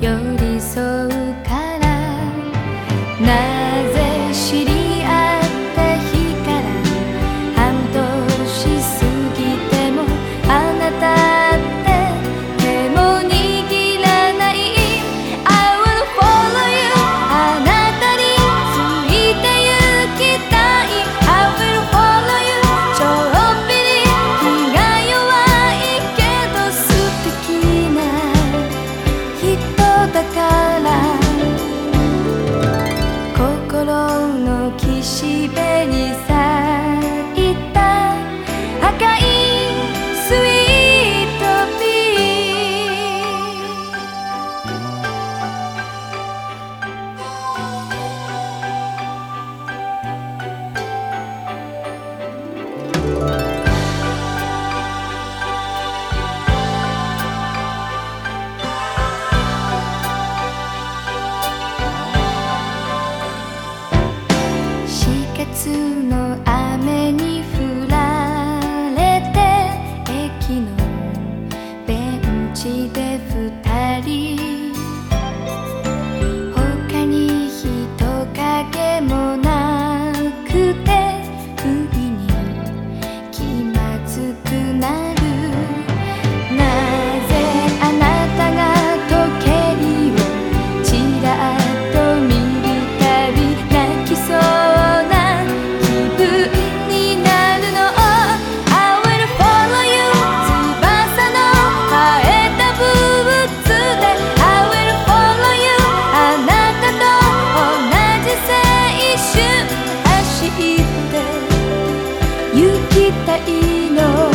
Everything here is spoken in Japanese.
寄り添うから。岸辺にたいの」